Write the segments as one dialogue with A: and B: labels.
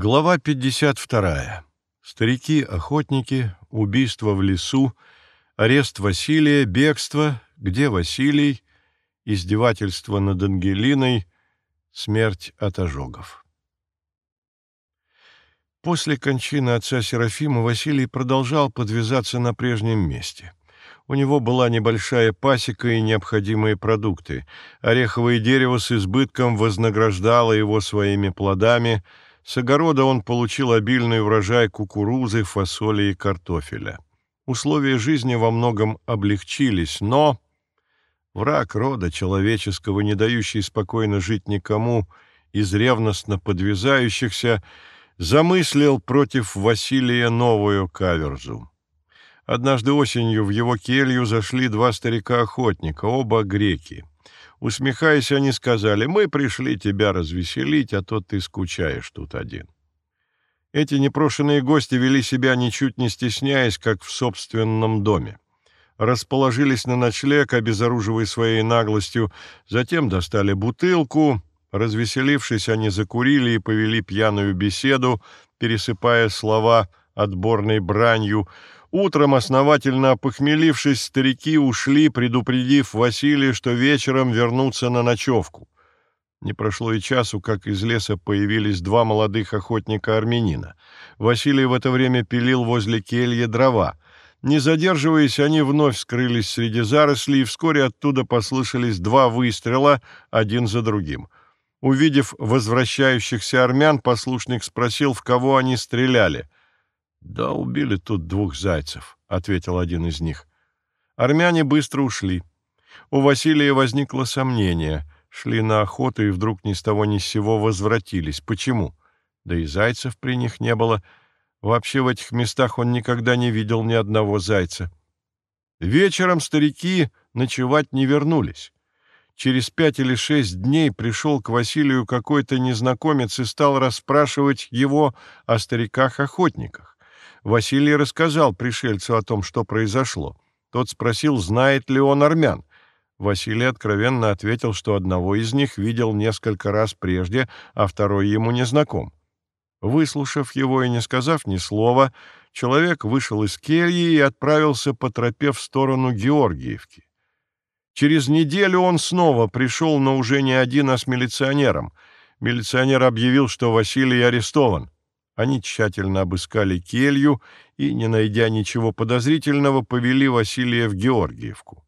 A: Глава 52. Старики-охотники, убийство в лесу, арест Василия, бегство, где Василий, издевательство над Ангелиной, смерть от ожогов. После кончины отца Серафима Василий продолжал подвязаться на прежнем месте. У него была небольшая пасека и необходимые продукты. Ореховое дерево с избытком вознаграждало его своими плодами – с огорода он получил обильный урожай кукурузы, фасоли и картофеля. Условия жизни во многом облегчились, но враг рода человеческого, не дающий спокойно жить никому, из ревностно подвязающихся, замыслил против Василия новую каверзу. Однажды осенью в его келью зашли два старика-охотника, оба греки. Усмехаясь, они сказали, «Мы пришли тебя развеселить, а то ты скучаешь тут один». Эти непрошенные гости вели себя ничуть не стесняясь, как в собственном доме. Расположились на ночлег, обезоруживая своей наглостью, затем достали бутылку, развеселившись, они закурили и повели пьяную беседу, пересыпая слова отборной бранью, Утром, основательно опохмелившись, старики ушли, предупредив Василия, что вечером вернутся на ночевку. Не прошло и часу, как из леса появились два молодых охотника-армянина. Василий в это время пилил возле кельи дрова. Не задерживаясь, они вновь скрылись среди зарослей, и вскоре оттуда послышались два выстрела, один за другим. Увидев возвращающихся армян, послушник спросил, в кого они стреляли — «Да, убили тут двух зайцев», — ответил один из них. Армяне быстро ушли. У Василия возникло сомнение. Шли на охоту и вдруг ни с того ни с сего возвратились. Почему? Да и зайцев при них не было. Вообще в этих местах он никогда не видел ни одного зайца. Вечером старики ночевать не вернулись. Через пять или шесть дней пришел к Василию какой-то незнакомец и стал расспрашивать его о стариках-охотниках. Василий рассказал пришельцу о том, что произошло. Тот спросил, знает ли он армян. Василий откровенно ответил, что одного из них видел несколько раз прежде, а второй ему не знаком. Выслушав его и не сказав ни слова, человек вышел из кельи и отправился по тропе в сторону Георгиевки. Через неделю он снова пришел, но уже не один, а с милиционером. Милиционер объявил, что Василий арестован. Они тщательно обыскали келью и, не найдя ничего подозрительного, повели Василия в Георгиевку.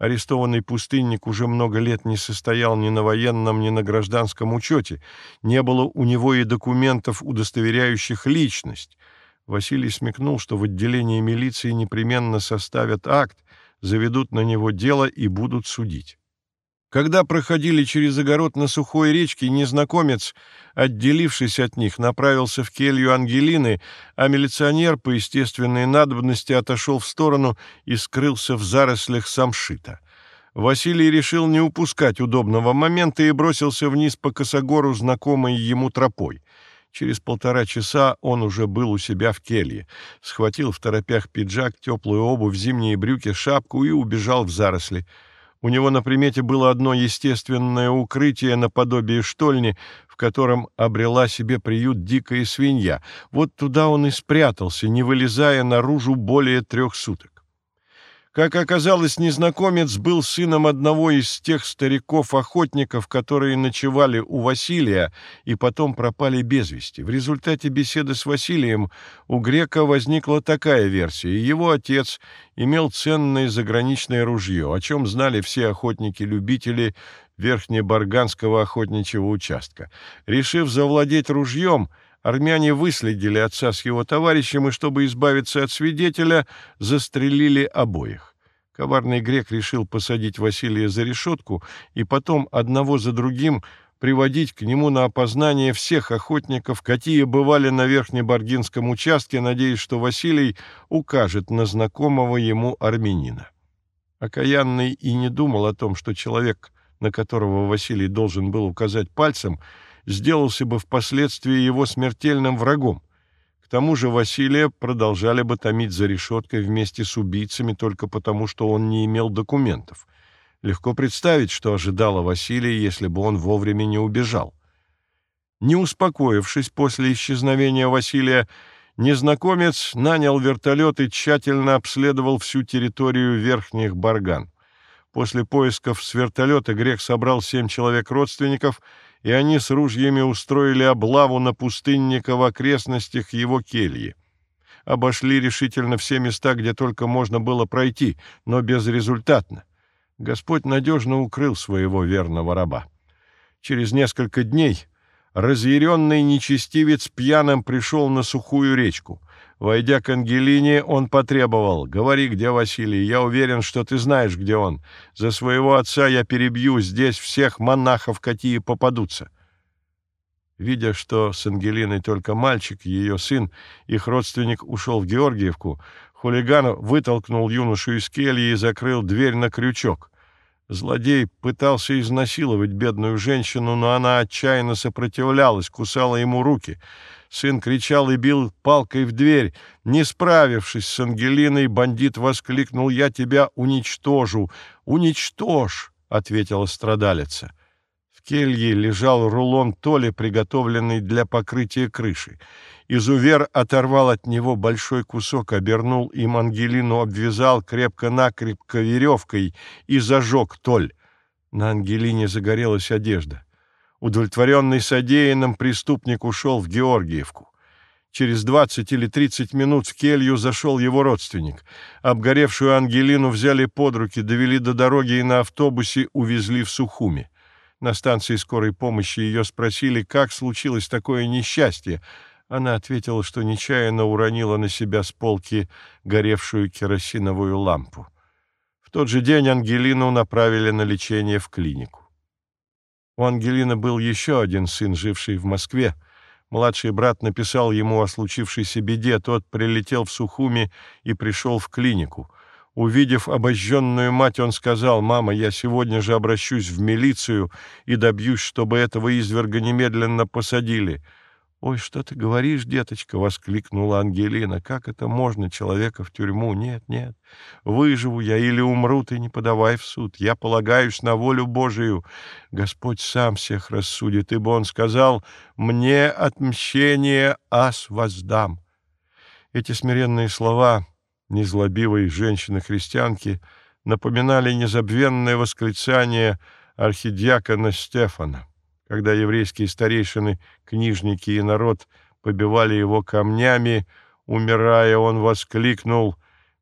A: Арестованный пустынник уже много лет не состоял ни на военном, ни на гражданском учете. Не было у него и документов, удостоверяющих личность. Василий смекнул, что в отделении милиции непременно составят акт, заведут на него дело и будут судить. Когда проходили через огород на сухой речке, незнакомец, отделившись от них, направился в келью Ангелины, а милиционер по естественной надобности отошел в сторону и скрылся в зарослях самшита. Василий решил не упускать удобного момента и бросился вниз по косогору, знакомой ему тропой. Через полтора часа он уже был у себя в келье, схватил в торопях пиджак, теплую обувь, зимние брюки, шапку и убежал в заросли. У него на примете было одно естественное укрытие наподобие штольни, в котором обрела себе приют дикая свинья. Вот туда он и спрятался, не вылезая наружу более трех суток. Как оказалось, незнакомец был сыном одного из тех стариков-охотников, которые ночевали у Василия и потом пропали без вести. В результате беседы с Василием у грека возникла такая версия. Его отец имел ценное заграничное ружье, о чем знали все охотники-любители Верхнебарганского охотничьего участка. Решив завладеть ружьем, армяне выследили отца с его товарищем и, чтобы избавиться от свидетеля, застрелили обоих. Коварный грек решил посадить Василия за решетку и потом одного за другим приводить к нему на опознание всех охотников, какие бывали на Верхнебаргинском участке, надеясь, что Василий укажет на знакомого ему армянина. Окаянный и не думал о том, что человек, на которого Василий должен был указать пальцем, — сделался бы впоследствии его смертельным врагом. К тому же Василия продолжали бы томить за решеткой вместе с убийцами только потому, что он не имел документов. Легко представить, что ожидало Василия, если бы он вовремя не убежал. Не успокоившись после исчезновения Василия, незнакомец нанял вертолет и тщательно обследовал всю территорию Верхних Барган. После поисков с вертолета грех собрал семь человек родственников, и они с ружьями устроили облаву на пустынника в окрестностях его кельи. Обошли решительно все места, где только можно было пройти, но безрезультатно. Господь надежно укрыл своего верного раба. Через несколько дней разъяренный нечестивец пьяным пришел на сухую речку. Войдя к Ангелине, он потребовал, «Говори, где Василий, я уверен, что ты знаешь, где он. За своего отца я перебью здесь всех монахов, какие попадутся». Видя, что с Ангелиной только мальчик, ее сын, их родственник ушел в Георгиевку, хулиган вытолкнул юношу из кельи и закрыл дверь на крючок. Злодей пытался изнасиловать бедную женщину, но она отчаянно сопротивлялась, кусала ему руки. Сын кричал и бил палкой в дверь. Не справившись с Ангелиной, бандит воскликнул «Я тебя уничтожу! Уничтожь!» — ответила страдалица. В келье лежал рулон толи, приготовленный для покрытия крыши. Изувер оторвал от него большой кусок, обернул им Ангелину, обвязал крепко-накрепко веревкой и зажег толь. На Ангелине загорелась одежда. Удовлетворенный содеянным, преступник ушел в Георгиевку. Через двадцать или тридцать минут в келью зашел его родственник. Обгоревшую Ангелину взяли под руки, довели до дороги и на автобусе увезли в Сухуми. На станции скорой помощи ее спросили, как случилось такое несчастье — она ответила, что нечаянно уронила на себя с полки горевшую керосиновую лампу. В тот же день Ангелину направили на лечение в клинику. У Ангелины был еще один сын, живший в Москве. Младший брат написал ему о случившейся беде, тот прилетел в Сухуми и пришел в клинику. Увидев обожженную мать, он сказал, «Мама, я сегодня же обращусь в милицию и добьюсь, чтобы этого изверга немедленно посадили». «Ой, что ты говоришь, деточка!» — воскликнула Ангелина. «Как это можно человека в тюрьму? Нет, нет. Выживу я или умру, ты не подавай в суд. Я полагаюсь на волю Божию. Господь сам всех рассудит, ибо Он сказал, «Мне отмщение ас воздам». Эти смиренные слова незлобивой женщины-христианки напоминали незабвенное восклицание архидиакона Стефана когда еврейские старейшины, книжники и народ побивали его камнями, умирая, он воскликнул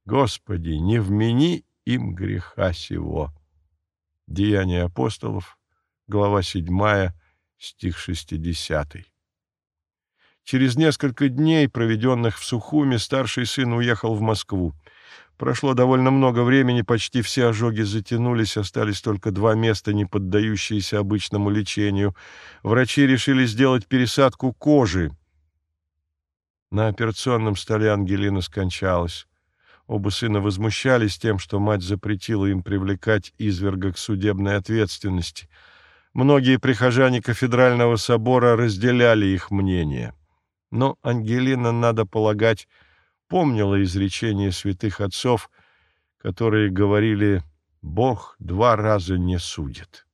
A: «Господи, не вмени им греха сего». Деяния апостолов, глава 7, стих 60. Через несколько дней, проведенных в Сухуме, старший сын уехал в Москву. Прошло довольно много времени, почти все ожоги затянулись, остались только два места, не поддающиеся обычному лечению. Врачи решили сделать пересадку кожи. На операционном столе Ангелина скончалась. Оба сына возмущались тем, что мать запретила им привлекать изверга к судебной ответственности. Многие прихожане кафедрального собора разделяли их мнение. Но Ангелина, надо полагать, помнила изречение святых отцов, которые говорили «Бог два раза не судит».